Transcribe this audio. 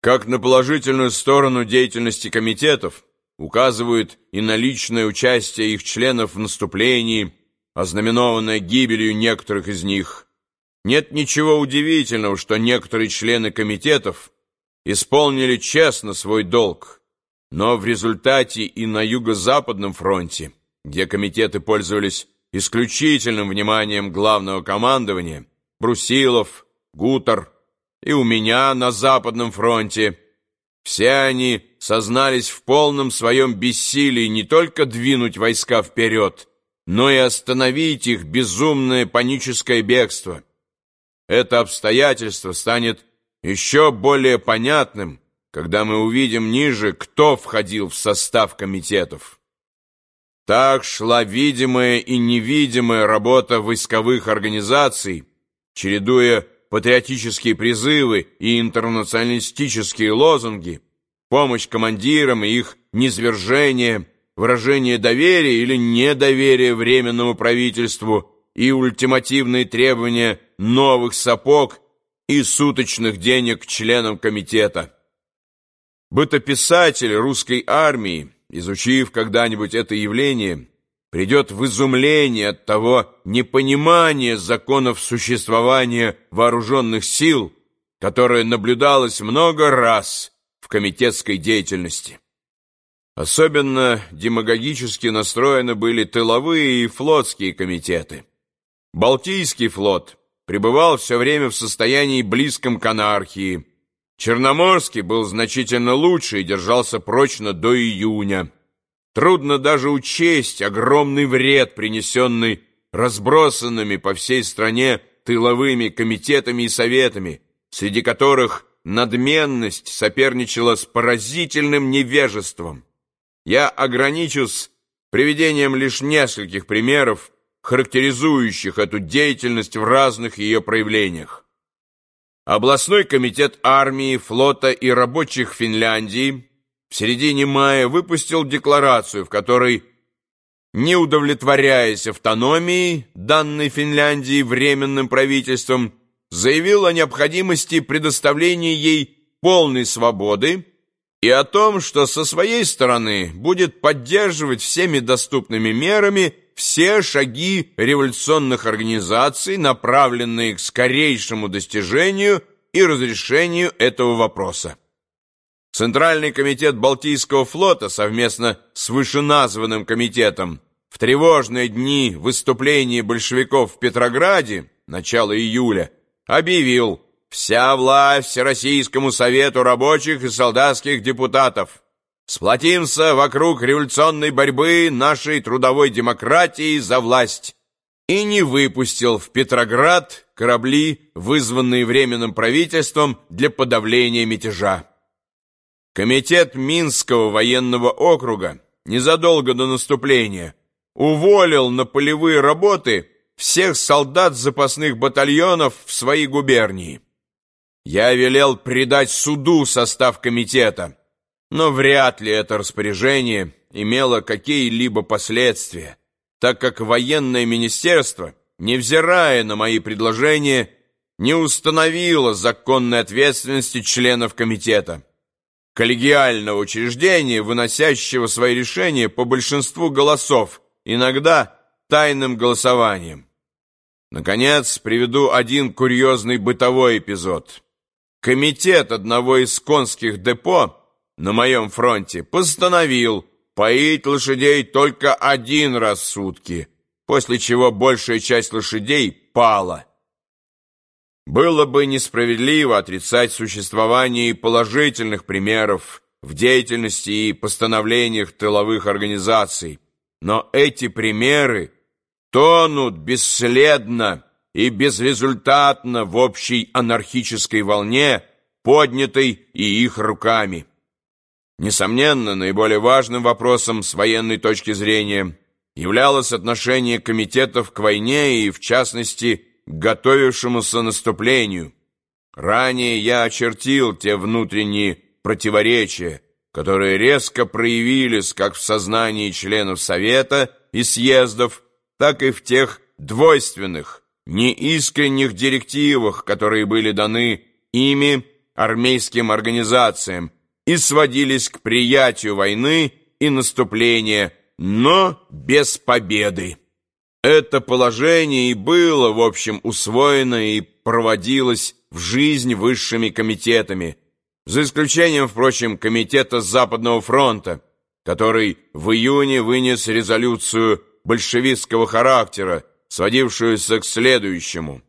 Как на положительную сторону деятельности комитетов указывают и на личное участие их членов в наступлении, ознаменованное гибелью некоторых из них, нет ничего удивительного, что некоторые члены комитетов исполнили честно свой долг, но в результате и на Юго-Западном фронте, где комитеты пользовались исключительным вниманием главного командования, Брусилов, Гутер, и у меня на Западном фронте. Все они сознались в полном своем бессилии не только двинуть войска вперед, но и остановить их безумное паническое бегство. Это обстоятельство станет еще более понятным, когда мы увидим ниже, кто входил в состав комитетов. Так шла видимая и невидимая работа войсковых организаций, чередуя патриотические призывы и интернационалистические лозунги, помощь командирам и их низвержение, выражение доверия или недоверия Временному правительству и ультимативные требования новых сапог и суточных денег членам комитета. Бытописатель русской армии, изучив когда-нибудь это явление, придет в изумление от того непонимания законов существования вооруженных сил, которое наблюдалось много раз в комитетской деятельности. Особенно демагогически настроены были тыловые и флотские комитеты. Балтийский флот пребывал все время в состоянии близком к анархии. Черноморский был значительно лучше и держался прочно до июня. Трудно даже учесть огромный вред, принесенный разбросанными по всей стране тыловыми комитетами и советами, среди которых надменность соперничала с поразительным невежеством. Я ограничусь приведением лишь нескольких примеров, характеризующих эту деятельность в разных ее проявлениях. Областной комитет армии, флота и рабочих Финляндии в середине мая выпустил декларацию, в которой, не удовлетворяясь автономией, данной Финляндии временным правительством, заявил о необходимости предоставления ей полной свободы и о том, что со своей стороны будет поддерживать всеми доступными мерами все шаги революционных организаций, направленные к скорейшему достижению и разрешению этого вопроса. Центральный комитет Балтийского флота совместно с вышеназванным комитетом в тревожные дни выступления большевиков в Петрограде, начало июля, объявил «Вся власть Всероссийскому совету рабочих и солдатских депутатов. Сплотимся вокруг революционной борьбы нашей трудовой демократии за власть» и не выпустил в Петроград корабли, вызванные Временным правительством для подавления мятежа. Комитет Минского военного округа незадолго до наступления уволил на полевые работы всех солдат запасных батальонов в свои губернии. Я велел предать суду состав комитета, но вряд ли это распоряжение имело какие-либо последствия, так как военное министерство, невзирая на мои предложения, не установило законной ответственности членов комитета коллегиального учреждения, выносящего свои решения по большинству голосов, иногда тайным голосованием. Наконец, приведу один курьезный бытовой эпизод. Комитет одного из конских депо на моем фронте постановил поить лошадей только один раз в сутки, после чего большая часть лошадей пала. Было бы несправедливо отрицать существование положительных примеров в деятельности и постановлениях тыловых организаций, но эти примеры тонут бесследно и безрезультатно в общей анархической волне, поднятой и их руками. Несомненно, наиболее важным вопросом с военной точки зрения являлось отношение комитетов к войне и, в частности, готовившемуся наступлению. Ранее я очертил те внутренние противоречия, которые резко проявились как в сознании членов Совета и съездов, так и в тех двойственных, неискренних директивах, которые были даны ими армейским организациям и сводились к приятию войны и наступления, но без победы. Это положение и было, в общем, усвоено и проводилось в жизнь высшими комитетами, за исключением, впрочем, комитета Западного фронта, который в июне вынес резолюцию большевистского характера, сводившуюся к следующему –